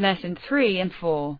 Lesson 3 and 4